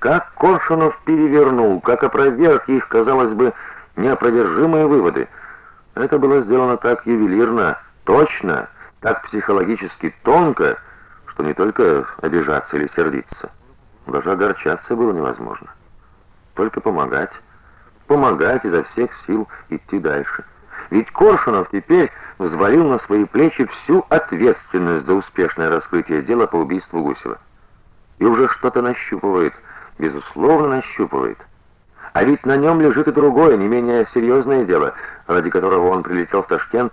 как Коршунов перевернул, как опроверг их, казалось бы, неопровержимые выводы. Это было сделано так ювелирно, точно, так психологически тонко, что не только обижаться или сердиться, даже огорчаться было невозможно. Только помогать, помогать изо всех сил идти дальше. Ведь Коршунов теперь взвалил на свои плечи всю ответственность за успешное раскрытие дела по убийству Гусева. И уже что-то нащупывает, безусловно, нащупывает. А ведь на нем лежит и другое, не менее серьезное дело, ради которого он прилетел в Ташкент.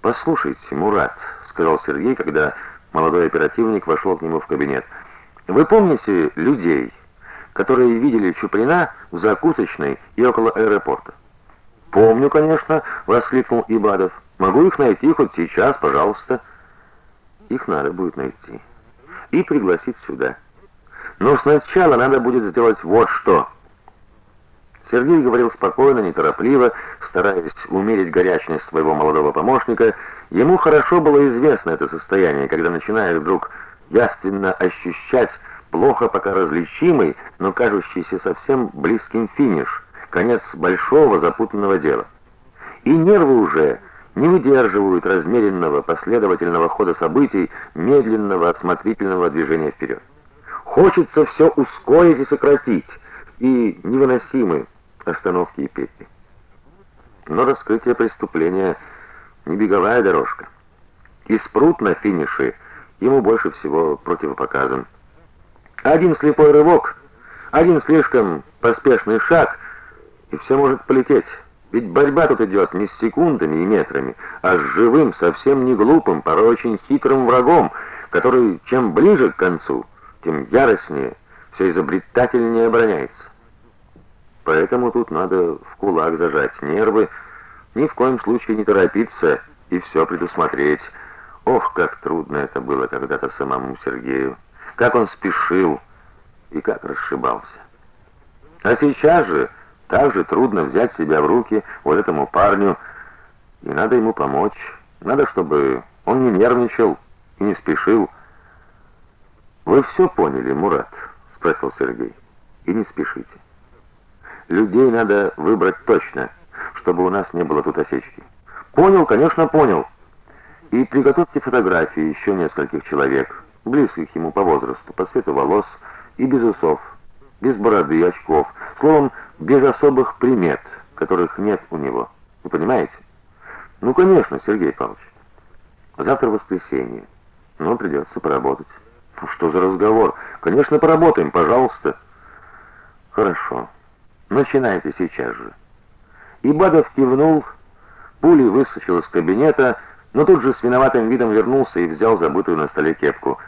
Послушайте, Мурат, сказал Сергей, когда молодой оперативник вошел к нему в кабинет. Вы помните людей, которые видели Чуприна в закусочной и около аэропорта? Помню, конечно, воскликнул Ибадов. Могу их найти хоть сейчас, пожалуйста. Их надо будет найти и пригласить сюда. Но сначала надо будет сделать вот что. Сергей говорил спокойно, неторопливо, стараясь умерить горячность своего молодого помощника. Ему хорошо было известно это состояние, когда начинаешь вдруг явственно ощущать плохо пока различимый, но кажущийся совсем близким финиш конец большого запутанного дела. И нервы уже не выдерживают размеренного последовательного хода событий, медленного осмотрительного движения вперед. Хочется все ускорить и сократить, и невыносимы остановки и петли. Но раскрытие преступления не беговая дорожка. И спрут на финише ему больше всего противопоказан. Один слепой рывок, один слишком поспешный шаг — и все может полететь. Ведь борьба тут идет не с секундами и метрами, а с живым, совсем не глупым, порой очень хитрым врагом, который чем ближе к концу, тем яростнее, все изобретательнее обороняется. Поэтому тут надо в кулак зажать нервы, ни в коем случае не торопиться и все предусмотреть. Ох, как трудно это было когда-то самому Сергею. Как он спешил и как расшибался. А сейчас же так же трудно взять себя в руки вот этому парню, и надо ему помочь. Надо, чтобы он не нервничал и не спешил. Вы все поняли, Мурат, спросил Сергей. И не спешите. Людей надо выбрать точно, чтобы у нас не было тут осечки. Понял, конечно, понял. И приготовьте фотографии еще нескольких человек, близких ему по возрасту, по цвету волос и без усов, без бороды и очков. Словом, без особых примет, которых нет у него. Вы понимаете? Ну, конечно, Сергей Павлович. Завтра воскресенье. Но придется поработать. Ну, что за разговор? Конечно, поработаем, пожалуйста. Хорошо. Начинайте сейчас же. Ибадов кивнул, пулей выскочил из кабинета, но тут же с виноватым видом вернулся и взял забытую на столе кепку.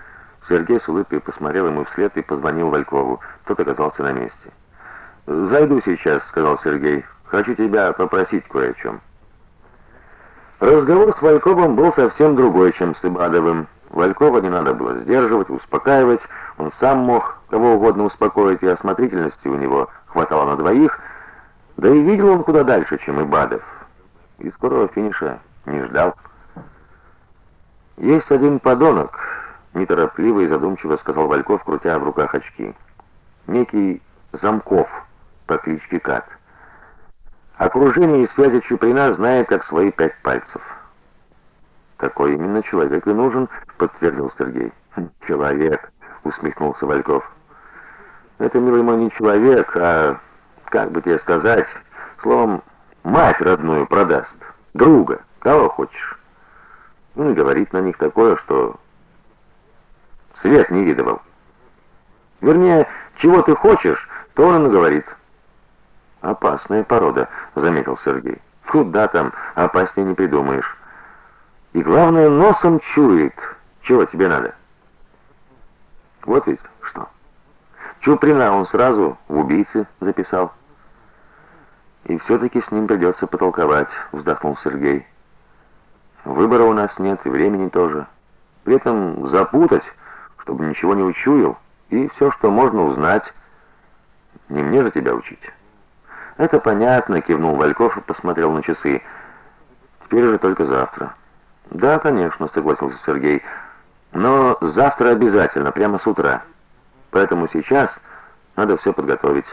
Сергей с улыбкой посмотрел ему вслед и позвонил Валькову. Тот оказался на месте. Зайду сейчас, сказал Сергей. Хочу тебя попросить кое о чем». Разговор с Вальковым был совсем другой, чем с Ибадовым. Валькова не надо было сдерживать, успокаивать, он сам мог кого угодно успокоить, и осмотрительности у него хватало на двоих. Да и видел он куда дальше, чем Ибадов. И скорого финиша не ждал. Есть один подонок, неторопливо и задумчиво сказал Вальков, крутя в руках очки. Некий Замков по кличке Кат. Окружение и связи Чуприна знает как свои пять пальцев. Такой именно человек и нужен, подтвердил Сергей. «Хм, человек, усмехнулся Вальков. Это, милый мой, не человек, а как бы тебе сказать, словом, мать родную продаст, друга, кого хочешь. Ну и говорит на них такое, что свет не видывал. Вернее, чего ты хочешь, то он и говорит. Опасная порода, заметил Сергей. Куда там, опаснее не придумаешь. И главное, носом чует. Чего тебе надо? Вот ведь что. Чуприна он сразу в убийцы записал. И все таки с ним придется потолковать, вздохнул Сергей. Выбора у нас нет, и времени тоже. При этом запутать, чтобы ничего не учуял, и все, что можно узнать, не мне же тебя учить. Это понятно, кивнул Вальков и посмотрел на часы. Теперь уже только завтра. Да, конечно, согласился Сергей. Но завтра обязательно, прямо с утра. Поэтому сейчас Надо все подготовить.